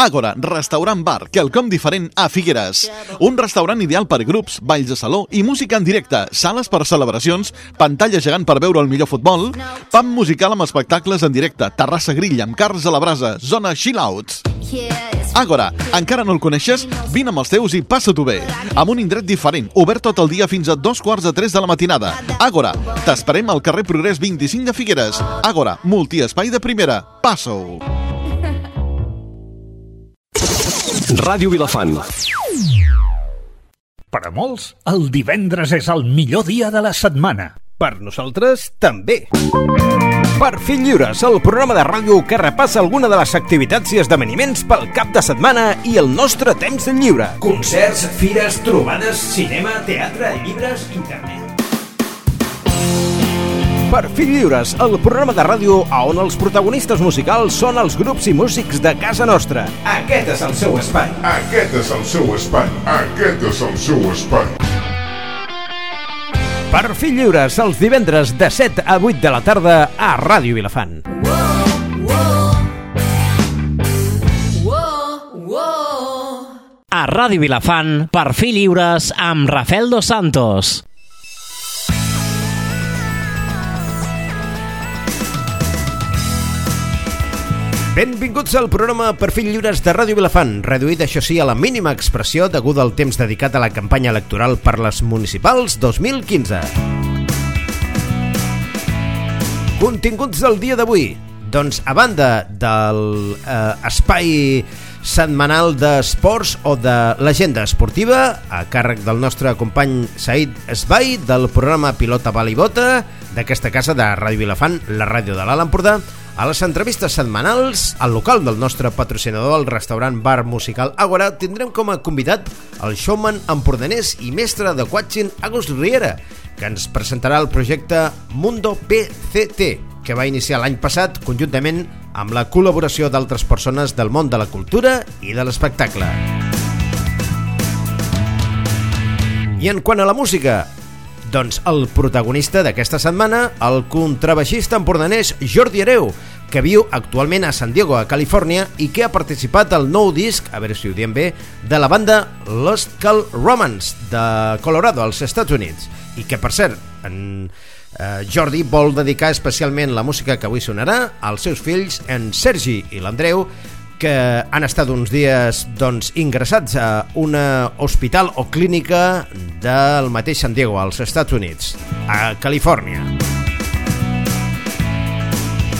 Àgora, restaurant bar, quelcom diferent a Figueres. Un restaurant ideal per grups, balls de saló i música en directe, sales per celebracions, pantalla gegant per veure el millor futbol, pam musical amb espectacles en directe, terrassa grill amb cars a la brasa, zona chill-outs. Àgora, encara no el coneixes? Vine amb els teus i passa-t'ho bé. Amb un indret diferent, obert tot el dia fins a dos quarts de tres de la matinada. Àgora, t'esperem al carrer Progrés 25 de Figueres. Àgora, multiespai de primera. Passa-ho. Ràdio Vilafant. Per a molts, el divendres és el millor dia de la setmana. Per nosaltres, també. Per fi lliures, el programa de ràdio que repassa alguna de les activitats i esdeveniments pel cap de setmana i el nostre temps lliure. Concerts, fires, trobades, cinema, teatre, llibres, internet. Per fi lliures, el programa de ràdio on els protagonistes musicals són els grups i músics de casa nostra. Aquest és el seu espai. Aquest és el seu espai. Aquest és el seu espai. Per fi lliures, els divendres de 7 a 8 de la tarda a Ràdio Vilafant. A Ràdio Vilafant, per fi lliures amb Rafael Dos Santos. Benvinguts al programa Perfil Lliures de Ràdio Vilafant, reduït això sí a la mínima expressió deguda al temps dedicat a la campanya electoral per les municipals 2015. Continguts del dia d'avui. Doncs a banda del eh, espai setmanal d'esports o de l'agenda esportiva, a càrrec del nostre company Said Esbai, del programa Pilota Balibota, d'aquesta casa de Ràdio Vilafant, la ràdio de l'Alt Empordà, a les entrevistes setmanals, al local del nostre patrocinador, el restaurant bar musical Agora, tindrem com a convidat el showman empordanès i mestre de Quatxin, Agus Riera, que ens presentarà el projecte Mundo PCT, que va iniciar l'any passat conjuntament amb la col·laboració d'altres persones del món de la cultura i de l'espectacle. I en quant a la música, doncs el protagonista d'aquesta setmana, el contrabaixista empordanès Jordi Hereu, que viu actualment a San Diego, a Califòrnia, i que ha participat al nou disc, a veure si ho diem bé, de la banda Lost Call Romance, de Colorado, als Estats Units. I que, per cert, en eh, Jordi vol dedicar especialment la música que avui sonarà als seus fills, en Sergi i l'Andreu, que han estat uns dies doncs, ingressats a un hospital o clínica del mateix San Diego, als Estats Units, a Califòrnia.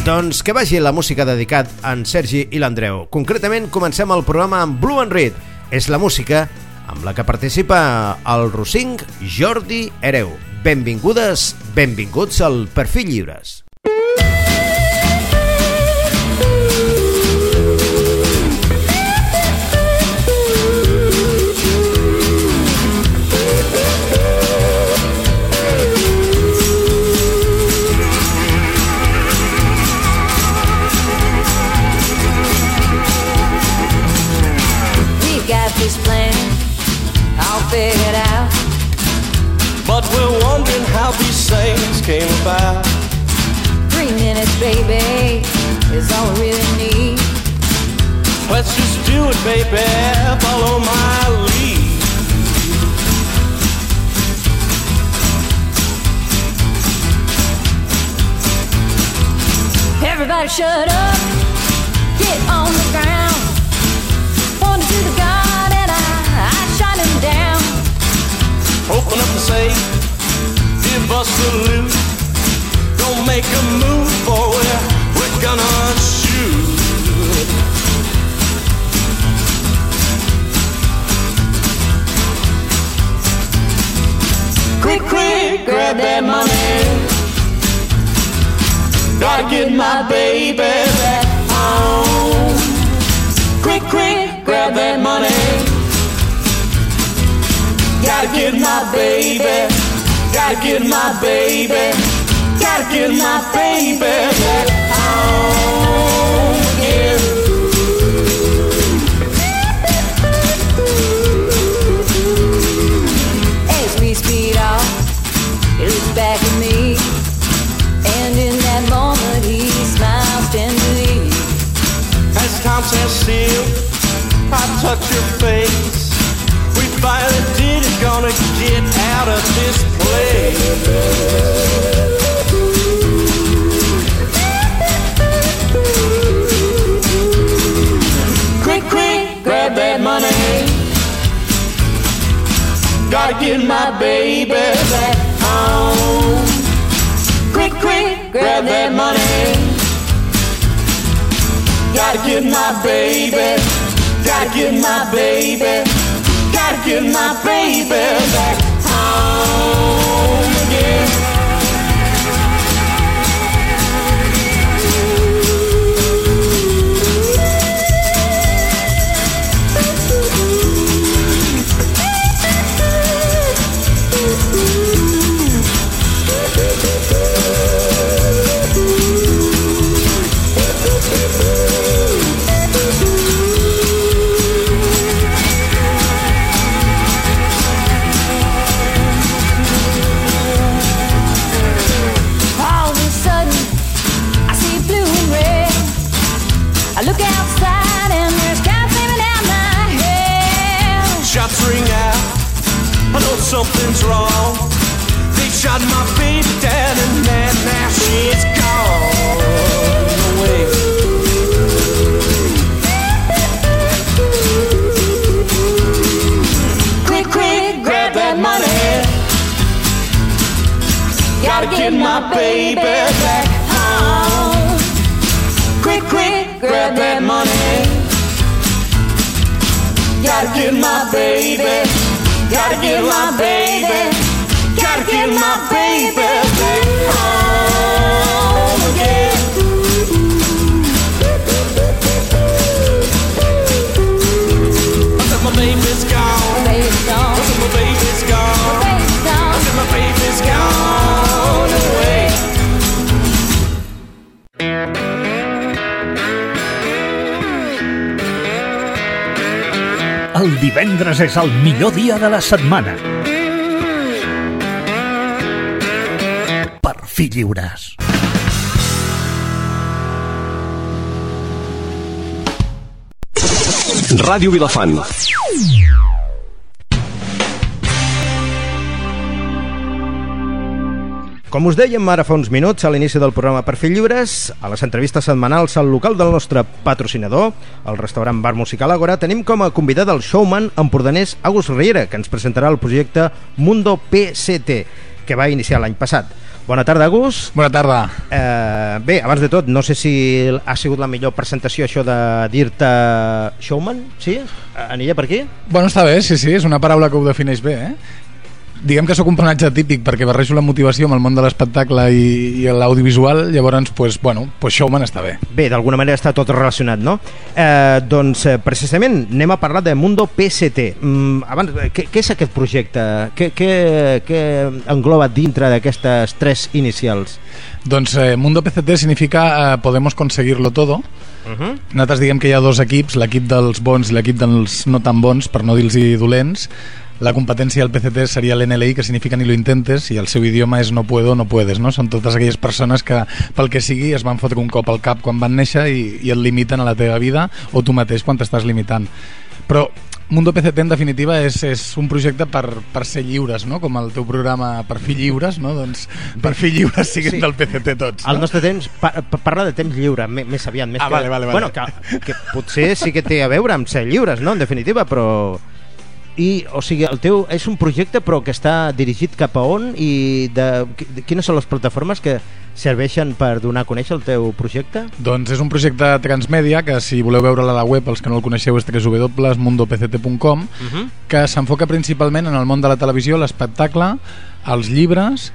Doncs que vagi la música dedicat a en Sergi i l'Andreu. Concretament, comencem el programa amb Blue and Red. És la música amb la que participa el Rossing Jordi Hereu. Benvingudes, benvinguts al Perfil Lliures. We've Safe. Give us the loot. Don't make a move, boy. We're gonna shoot. Quick, quick, grab that money. Gotta get my baby back home. Quick, quick, grab that money. Gotta get my baby. Gotta get my baby. Gotta get my baby back home again. As we speed off, he looks back at me. And in that moment, he smiles tenderly. As time says seal. I touch your face. Get my baby back home. Quick, quick, grab that money. Gotta get my baby. Gotta get my baby. Gotta get my baby back home baby back home. Quick, quick, grab that money. Gotta get my baby. Gotta get my baby. Gotta get my baby back home El divendres és el millor dia de la setmana. Per fi lliures. Ràdio Vilafant. Com us dèiem ara fa uns minuts a l'inici del programa Per fer lliures, a les entrevistes setmanals al local del nostre patrocinador, el restaurant Bar Musical Agora, tenim com a convidat el showman empordanès Agus Riera, que ens presentarà el projecte Mundo PCT, que va iniciar l'any passat. Bona tarda, Agus. Bona tarda. Eh, bé, abans de tot, no sé si ha sigut la millor presentació això de dir-te showman, sí? Aniria per aquí? Bueno, està bé, sí, sí, és una paraula que ho defineix bé, eh? Diguem que sóc un personatge típic perquè barrejo la motivació amb el món de l'espectacle i, i l'audiovisual, llavors, pues, bueno, pues showman està bé. Bé, d'alguna manera està tot relacionat, no? Eh, doncs, eh, precisament, anem a parlar de Mundo PST. Mm, abans, eh, què, què és aquest projecte? Què, què, què engloba dintre d'aquestes tres inicials? Doncs eh, Mundo PCT significa eh, Podemos conseguirlo todo. Uh -huh. Nosaltres diguem que hi ha dos equips, l'equip dels bons i l'equip dels no tan bons, per no dir-los dolents. La competència del PCT seria l'NLI, que significa ni lo intentes, i el seu idioma és no puedo, no puedes, no? Són totes aquelles persones que, pel que sigui, es van fotre un cop al cap quan van néixer i, i et limiten a la teva vida, o tu mateix quan t'estàs limitant. Però Mundo PCT en definitiva és, és un projecte per, per ser lliures, no? com el teu programa Per fi lliures, no? doncs per fi lliures siguin Sí. del PCT tots. Al No? nostre temps pa pa- parla de temps lliure, més aviat. Més Ah, que, vale, vale, vale. Bueno, que, que potser sí que té a veure amb ser lliures, no?, en definitiva, però... I, o sigui, el teu és un projecte però que està dirigit cap a on i de, de quines són les plataformes que serveixen per donar a conèixer el teu projecte? Doncs és un projecte transmèdia que si voleu veure-la a la web, els que no el coneixeu és www.mundopct.com Uh -huh. que s'enfoca principalment en el món de la televisió, l'espectacle, els llibres,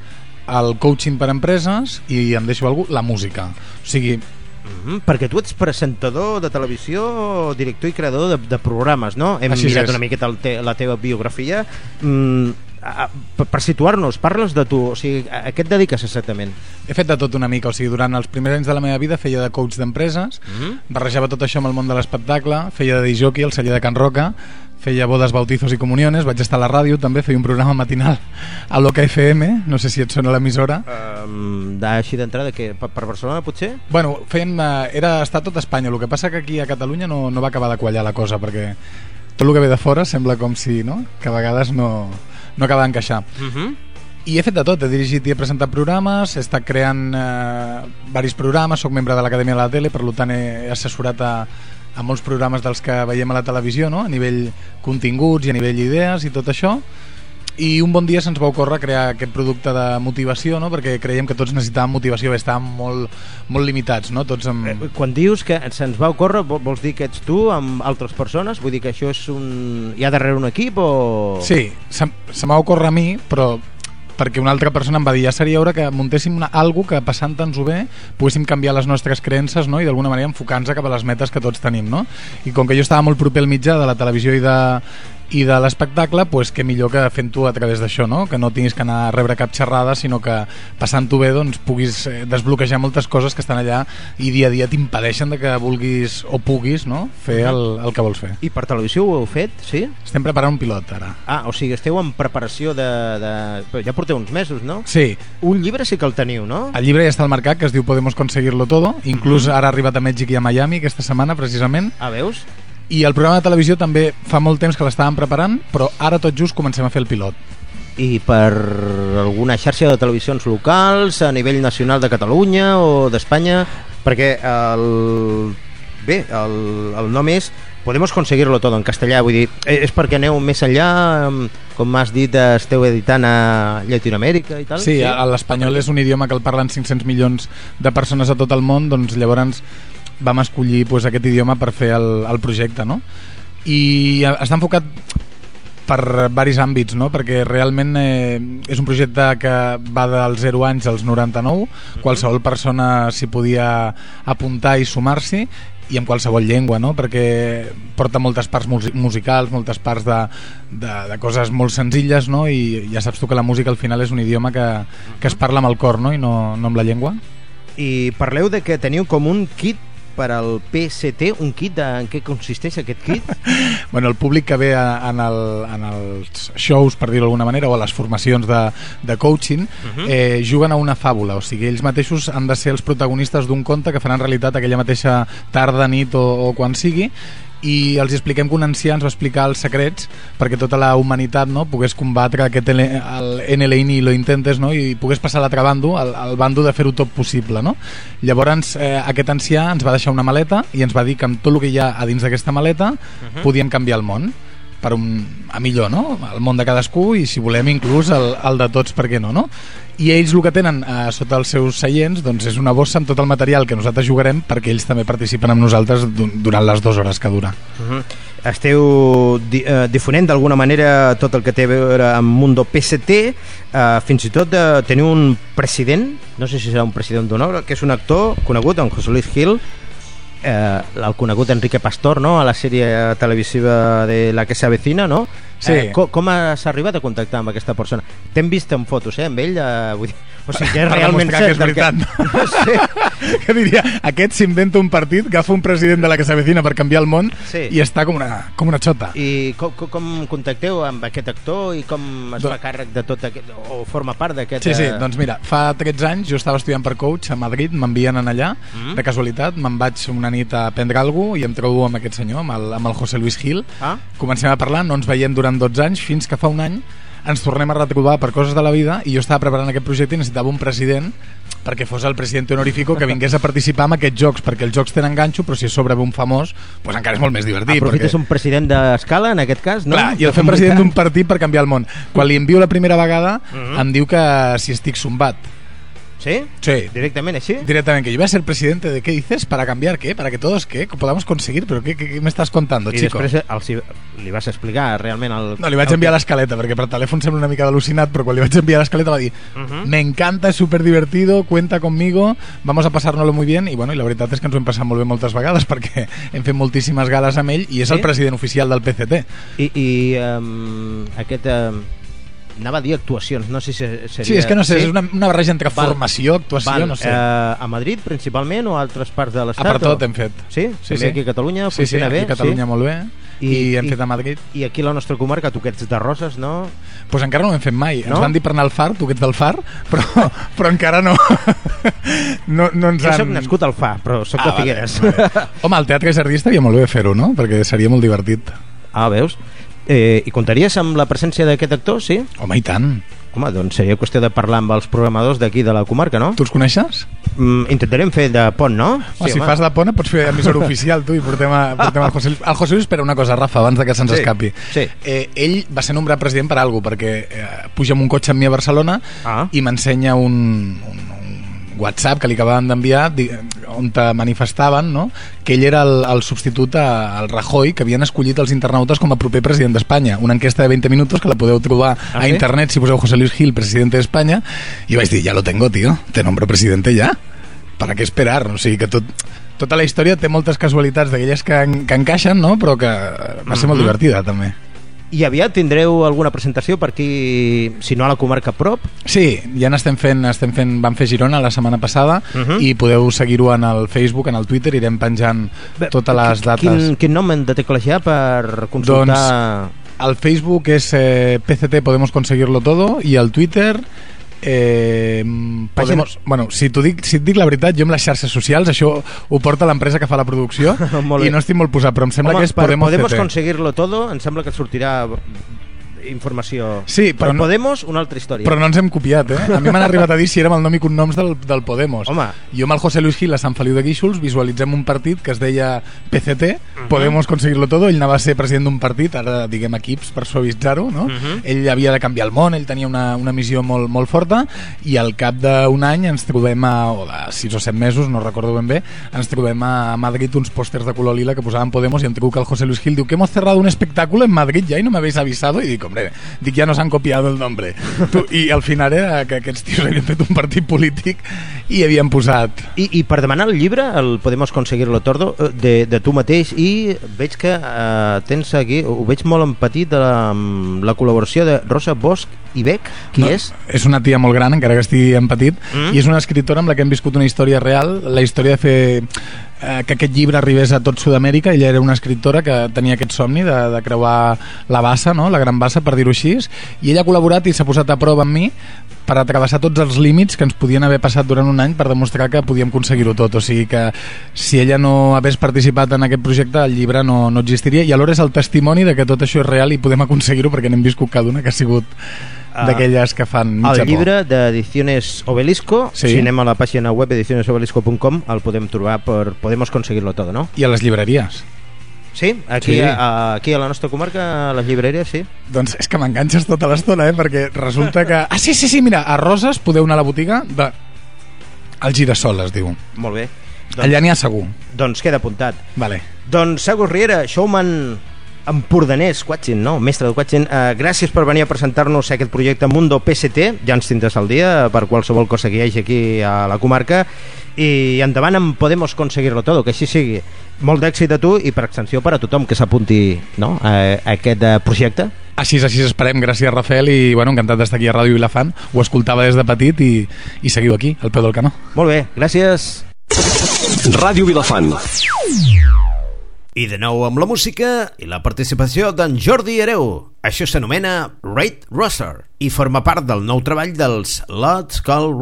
el coaching per empreses i, em deixo algú, la música. O sigui, Mm -hmm, perquè tu ets presentador de televisió, director i creador de, de programes, no? Hem Així mirat és. una miqueta te, la teva biografia. Mm, a, a, per, per situar-nos, parles de tu, o sigui, a, a què et dediques exactament? he fet de tot una mica, o sigui, durant els primers anys de la meva vida feia de coach d'empreses, Mm -hmm. barrejava tot això amb el món de l'espectacle, feia de disjockey al celler de Can Roca, feia bodes, bautizos i comuniones, vaig estar a la ràdio també, feia un programa matinal a l'Oca FM, no sé si et sona l'emissora. Um, D'així d'entrada, que per, per Barcelona potser? Bueno, fèiem, eh, era estar tot Espanya, el que passa que aquí a Catalunya no, no va acabar de quallar la cosa, perquè tot el que ve de fora sembla com si, no?, que a vegades no, no acaba d'encaixar. Uh -huh. I he fet de tot, he dirigit i he presentat programes, he estat creant eh, varis programes, sóc membre de l'Acadèmia de la Tele, per tant he assessorat a, a molts programes dels que veiem a la televisió, no? a nivell continguts i a nivell idees i tot això, i un bon dia se'ns va ocórrer crear aquest producte de motivació, no? perquè creiem que tots necessitàvem motivació, estàvem molt, molt limitats, no? tots amb... Eh, Quan dius que se'ns va ocórrer, vol- vols dir que ets tu amb altres persones? Vull dir que això és un... hi ha darrere un equip o...? Sí, se, se m'ha ocórrer a mi, però perquè una altra persona em va dir ja seria hora que muntéssim una, algo que passant-nos-ho bé poguéssim canviar les nostres creences no? i d'alguna manera enfocar-nos cap a les metes que tots tenim no? i com que jo estava molt proper al mitjà de la televisió i de, i de l'espectacle, pues, què millor que fent-ho a través d'això, no? que no tinguis que anar a rebre cap xerrada, sinó que passant-ho bé doncs, puguis eh, desbloquejar moltes coses que estan allà i dia a dia t'impedeixen de que vulguis o puguis no? fer el, el que vols fer. I per televisió ho heu fet, sí? Estem preparant un pilot ara. Ah, o sigui, esteu en preparació de... de... però Ja porteu uns mesos, no? Sí, Un llibre sí que el teniu, no? El llibre ja està al mercat, que es diu Podemos conseguirlo todo. Inclús ara ha arribat a Mèxic i a Miami aquesta setmana, precisament. Ah, veus? I el programa de televisió també fa molt temps que l'estàvem preparant, però ara tot just comencem a fer el pilot. I per alguna xarxa de televisions locals a nivell nacional de Catalunya o d'Espanya? Perquè el... Bé, el, el nom és Podemos conseguirlo todo en castellà, vull dir, eh, és perquè aneu més enllà, com m'has dit, esteu editant a Llatinoamèrica i tal? Sí, a- l'espanyol és un idioma que el parlen 500 milions de persones a tot el món, doncs llavors vam escollir pues, aquest idioma per fer el, el projecte, no? I està enfocat per varis àmbits, no? perquè realment eh, és un projecte que va dels 0 anys als 99, qualsevol persona s'hi podia apuntar i sumar-s'hi, i en qualsevol llengua, no? perquè porta moltes parts musi- musicals, moltes parts de, de, de coses molt senzilles, no? i ja saps tu que la música al final és un idioma que, que es parla amb el cor no? i no, no amb la llengua. I parleu de que teniu com un kit per al PCT, un kit de, en què consisteix aquest kit? bueno, el públic que ve a, en, el, en els shows, per dir-ho d'alguna manera, o a les formacions de, de coaching, eh, juguen a una fàbula, o sigui, ells mateixos han de ser els protagonistes d'un conte que faran realitat aquella mateixa tarda, nit o, o quan sigui, i els expliquem que un ancià ens va explicar els secrets perquè tota la humanitat no, pogués combatre aquest el NLI i lo intentes no, i pogués passar a l'altre bando, al, al bando de fer-ho tot possible. No? Llavors eh, aquest ancià ens va deixar una maleta i ens va dir que amb tot el que hi ha a dins d'aquesta maleta uh -huh. podíem canviar el món per un, a millor, no? El món de cadascú i si volem inclús el, el de tots, per què no, no? I ells el que tenen eh, sota els seus seients doncs és una bossa amb tot el material que nosaltres jugarem perquè ells també participen amb nosaltres du- durant les dues hores que dura. Uh -huh. Esteu di eh, difonent d'alguna manera tot el que té a veure amb Mundo PST, eh, fins i tot eh, teniu un president, no sé si serà un president d'honor, que és un actor conegut, en José Luis Gil, eh, el conegut Enrique Pastor, no?, a la sèrie televisiva de La que se avecina, no? Sí. Eh, com, com has arribat a contactar amb aquesta persona? T'hem vist en fotos, eh, amb ell? Eh, vull dir, o sigui que és realment demostrar que és cert veritat. No sé. que diria, aquest s'inventa un partit, agafa un president de la que s'avecina per canviar el món Sí. i està com una, com una xota. I com, com, com contacteu amb aquest actor i com es Do- fa càrrec de tot aquest, o forma part d'aquest... Sí, sí, eh, doncs mira, fa 13 anys jo estava estudiant per coach a Madrid, m'envien en allà, Mm. de casualitat, me'n vaig una nit a prendre alguna i em trobo amb aquest senyor, amb el, amb el José Luis Gil, Ah? comencem a parlar, no ens veiem durant 12 anys, fins que fa un any ens tornem a retrobar per coses de la vida i jo estava preparant aquest projecte i necessitava un president perquè fos el president honorífico que vingués a participar en aquests jocs, perquè els jocs tenen ganxo, però si és sobre un famós, doncs encara és molt més divertit. Aprofites perquè... un president d'escala, en aquest cas, no? Clar, i el fem president d'un partit per canviar el món. Quan li envio la primera vegada, Mhm. em diu que si estic zumbat. Sí? Sí. Directament així? Directamente, que yo voy a ser presidente de qué dices, para cambiar qué, para que todos qué, podamos conseguir, pero qué, qué, qué me estás contando, I chico. després els, li vas explicar realment el... No, li vaig el enviar l'escaleta, perquè per telèfon sembla una mica al·lucinat, però quan li vaig enviar l'escaleta va dir Mhm. me encanta, es súper divertido, cuenta conmigo, vamos a pasárnoslo muy bien, i bueno, i la veritat és que ens ho hem passat molt bé moltes vegades, perquè hem fet moltíssimes gales amb ell, i és Sí? el president oficial del PCT. I, i um, aquest... Um, anava a dir actuacions, no sé si seria... Sí, és que no sé, és una, una barreja entre Val. formació, actuació, Val. no sé. Eh, a Madrid, principalment, o a altres parts de A l'estat? per tot o... hem fet. Sí? Sí, sí. aquí a Catalunya Sí, sí, funciona aquí bé? a Catalunya sí? molt bé. i, hem fet a Madrid. I aquí a la nostra comarca, tu que ets de Roses, no? Pues encara no ho hem fet mai. No? Ens van dir per anar al far, tu que ets del far, però, però encara no. no, no ens Jo han... sóc nascut al Fa, però de Ah, vale, Figueres. vale. Home, al Teatre Jardí estaria molt bé fer-ho, no? Perquè seria molt divertit. Ah, veus? Eh, I comptaries amb la presència d'aquest actor, sí? Home, i tant. Home, doncs seria qüestió de parlar amb els programadors d'aquí de la comarca, no? Tu els coneixes? Mm, intentarem fer de pont, no? Sí, si fas de pona pots fer emissora oficial tu i portem, a, portem al José Luis. El José Luis espera una cosa, Rafa, abans de que se'ns Sí, escapi. sí. Eh, ell va ser nombrat president per alguna perquè eh, puja amb un cotxe amb mi a Barcelona Ah. i m'ensenya un, un WhatsApp que li acabaven d'enviar on te manifestaven no? que ell era el, el substitut a- al Rajoy que havien escollit els internautes com a proper president d'Espanya una enquesta de 20 minuts que la podeu trobar Ah, a sí? internet si poseu José Luis Gil, presidente de España i vaig dir, ja lo tengo, tío, te nombro presidente ya ¿para qué esperar? O sigui que tot, tota la història té moltes casualitats d'aquelles que, en, que encaixen, no? però que va ser molt Mhm. divertida també. I aviat tindreu alguna presentació per aquí, si no a la comarca prop? Sí, ja n'estem fent, estem fent, vam fer Girona la setmana passada Mhm. i podeu seguir-ho en el Facebook, en el Twitter, irem penjant totes les dates. Quin, quin nom hem de teclejar per consultar... El Facebook és eh, PCT Podemos Conseguirlo Todo i el Twitter eh, podemos, bueno, si, dic, si et dic la veritat, jo amb les xarxes socials això ho porta l'empresa que fa la producció i no estic molt posat, però em sembla Home, que és Podemos, Podemos CT. conseguirlo todo, em sembla que et sortirà informació. Sí, però per no- Podemos, una altra història. Però no ens hem copiat, eh? A mi m'han arribat a dir si érem el nom i cognoms del, del Podemos. Home. Jo amb el José Luis Gil a Sant Feliu de Guíxols visualitzem un partit que es deia PCT, Mhm. Podemos conseguirlo todo, ell anava a ser president d'un partit, ara diguem equips per suavitzar-ho, no? Mhm. Ell havia de canviar el món, ell tenia una, una missió molt, molt forta i al cap d'un any ens trobem a, o de sis o set mesos, no recordo ben bé, ens trobem a Madrid uns pòsters de color lila que posaven Podemos i em truca el José Luis Gil, diu que hemos cerrado un espectáculo en Madrid ya y no me habéis avisado i dic, hombre, dic, ja nos han copiado el nombre. Tu, I al final era que aquests tios havien fet un partit polític i havien posat I, I per demanar el llibre, el Podemos conseguirlo todo, eh, de, de tu mateix, i veig que eh, tens aquí, ho veig molt empatit de la, amb la col·laboració de Rosa Bosch i Beck. Qui no, és? És una tia molt gran, encara que estigui en petit, Mm. mm. i és una escriptora amb la que hem viscut una història real, la història de fer eh, que aquest llibre arribés a tot Sud-amèrica. Ella era una escriptora que tenia aquest somni de, de creuar la bassa, no? la gran bassa, per dir-ho així, i ella ha col·laborat i s'ha posat a prova amb mi per atravessar tots els límits que ens podien haver passat durant un any per demostrar que podíem aconseguir-ho tot. O sigui que si ella no hagués participat en aquest projecte, el llibre no, no existiria i alhora és el testimoni de que tot això és real i podem aconseguir-ho perquè n'hem viscut cada una que ha sigut d'aquelles que fan mitja El llibre d'Ediciones Obelisco, Sí. si anem a la pàgina web edicionesobelisco.com, el podem trobar per Podemos conseguirlo todo, no? I a les llibreries. Sí? Aquí, Sí. A, aquí a la nostra comarca, a les llibreries, sí. Doncs és que m'enganxes tota l'estona, eh? Perquè resulta que... Ah, sí, sí, sí, mira, a Roses podeu anar a la botiga de... El Girasol es diu. Molt bé. Allà n'hi ha segur. Doncs queda apuntat. Vale. Doncs Segus Riera, showman empordanès, Quatxin, no? Mestre del Quatxin, eh, gràcies per venir a presentar-nos aquest projecte Mundo PST, ja ens tindràs al dia per qualsevol cosa que hi hagi aquí a la comarca i endavant en Podemos conseguir-lo tot, que així sigui. Molt d'èxit a tu i per extensió per a tothom que s'apunti no? a, a aquest eh, projecte. Així, així esperem. Gràcies, Rafael, i bueno, encantat d'estar aquí a Ràdio Vilafant. Ho escoltava des de petit i, i seguiu aquí, al peu del canó. Molt bé, gràcies. Ràdio Vilafant. I de nou amb la música i la participació d'en Jordi Hereu. Això s'anomena Raid Rosser i forma part del nou treball dels Let's Call.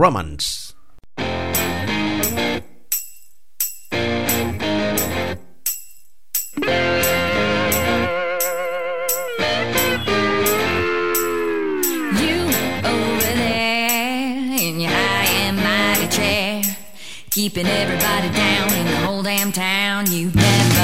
You chair, keeping everybody down in the whole damn town. You've never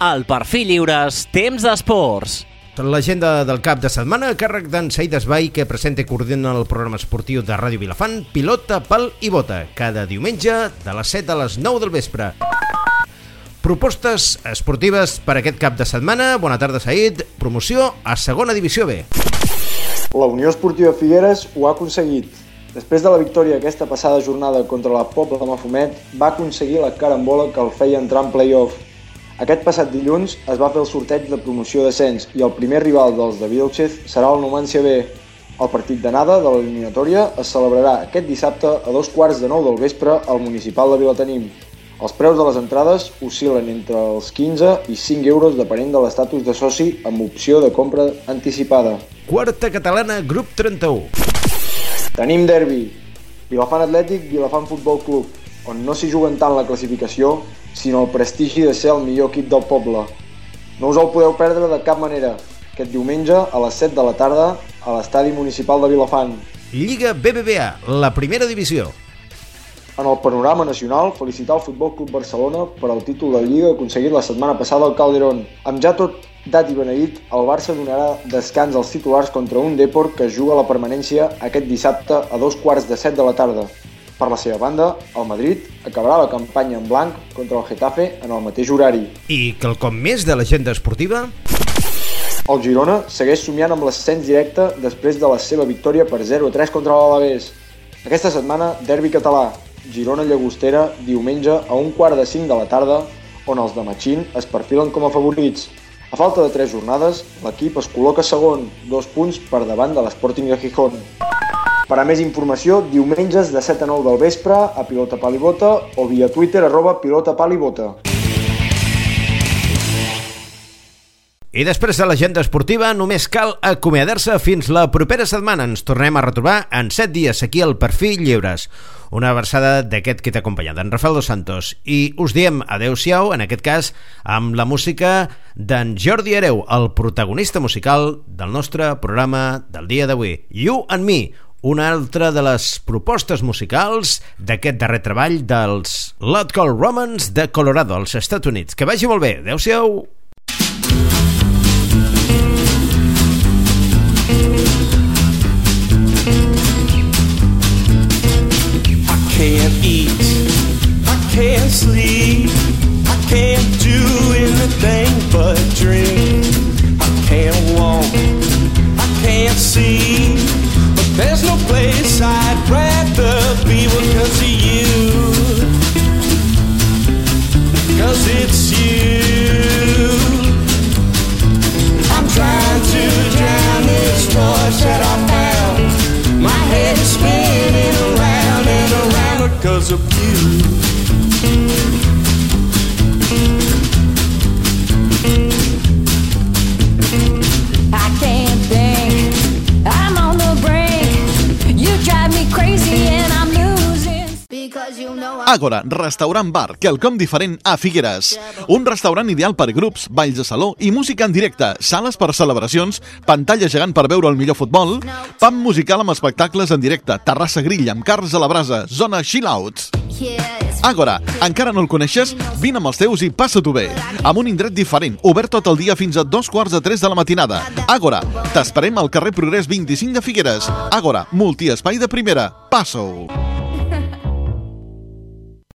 al Perfil Lliures Temps d'Esports. L'agenda del cap de setmana a càrrec d'en Said Esbai, que presenta i coordina el programa esportiu de Ràdio Vilafant, Pilota, Pal i Bota, cada diumenge de les 7 a les 9 del vespre. Propostes esportives per aquest cap de setmana. Bona tarda, Said. Promoció a segona divisió B. La Unió Esportiva Figueres ho ha aconseguit. Després de la victòria aquesta passada jornada contra la Pobla de Mafumet, va aconseguir la carambola que el feia entrar en play-off. Aquest passat dilluns es va fer el sorteig de promoció d'ascens i el primer rival dels de Vilchez serà el Numancia B. El partit d'anada de l'eliminatòria es celebrarà aquest dissabte a dos quarts de nou del vespre al municipal de Vilatenim. Els preus de les entrades oscil·len entre els 15 i 5 euros depenent de l'estatus de soci amb opció de compra anticipada. Quarta catalana, grup 31. Tenim derbi. Vilafant Atlètic, Vilafant Futbol Club, on no s'hi juguen tant la classificació, sinó el prestigi de ser el millor equip del poble. No us el podeu perdre de cap manera, aquest diumenge a les 7 de la tarda a l'estadi municipal de Vilafant. Lliga BBVA, la primera divisió. En el panorama nacional, felicitar el Futbol Club Barcelona per al títol de Lliga aconseguit la setmana passada al Calderón. Amb ja tot dat i beneït, el Barça donarà descans als titulars contra un Depor que juga la permanència aquest dissabte a dos quarts de set de la tarda. Per la seva banda, el Madrid acabarà la campanya en blanc contra el Getafe en el mateix horari. I quelcom més de l'agenda esportiva? El Girona segueix somiant amb l'ascens directe després de la seva victòria per 0-3 contra l'Alavés. Aquesta setmana, derbi català, Girona-Llagostera, diumenge a un quart de cinc de la tarda, on els de Machín es perfilen com a favorits. A falta de tres jornades, l'equip es col·loca segon, dos punts per davant de l'Sporting de Gijón. Per a més informació, diumenges de 7 a 9 del vespre a Pilota Palibota o via Twitter arroba Pilota Palibota. I després de l'agenda esportiva només cal acomiadar-se fins la propera setmana. Ens tornem a retrobar en 7 dies aquí al Perfil Lliures. Una versada d'aquest que t'ha acompanyat, en Rafael Dos Santos. I us diem adeu-siau, en aquest cas, amb la música d'en Jordi Hereu, el protagonista musical del nostre programa del dia d'avui. You and Me, una altra de les propostes musicals d'aquest darrer treball dels Lot Call Romans de Colorado, als Estats Units. Que vagi molt bé. Adeu-siau. can't eat, I can't sleep, I can't do anything but drink. There's no place I'd rather be because of you. Cause it's you. I'm trying to drown this voice that I found. My head is spinning around and around because of you. Àgora, restaurant bar, quelcom diferent a Figueres. Un restaurant ideal per grups, balls de saló i música en directe, sales per celebracions, pantalla gegant per veure el millor futbol, pam musical amb espectacles en directe, terrassa grill amb cars a la brasa, zona chill-outs. Àgora, encara no el coneixes? Vine amb els teus i passa-t'ho bé. Amb un indret diferent, obert tot el dia fins a dos quarts de tres de la matinada. Àgora, t'esperem al carrer Progrés 25 de Figueres. Àgora, multiespai de primera. Passa-ho.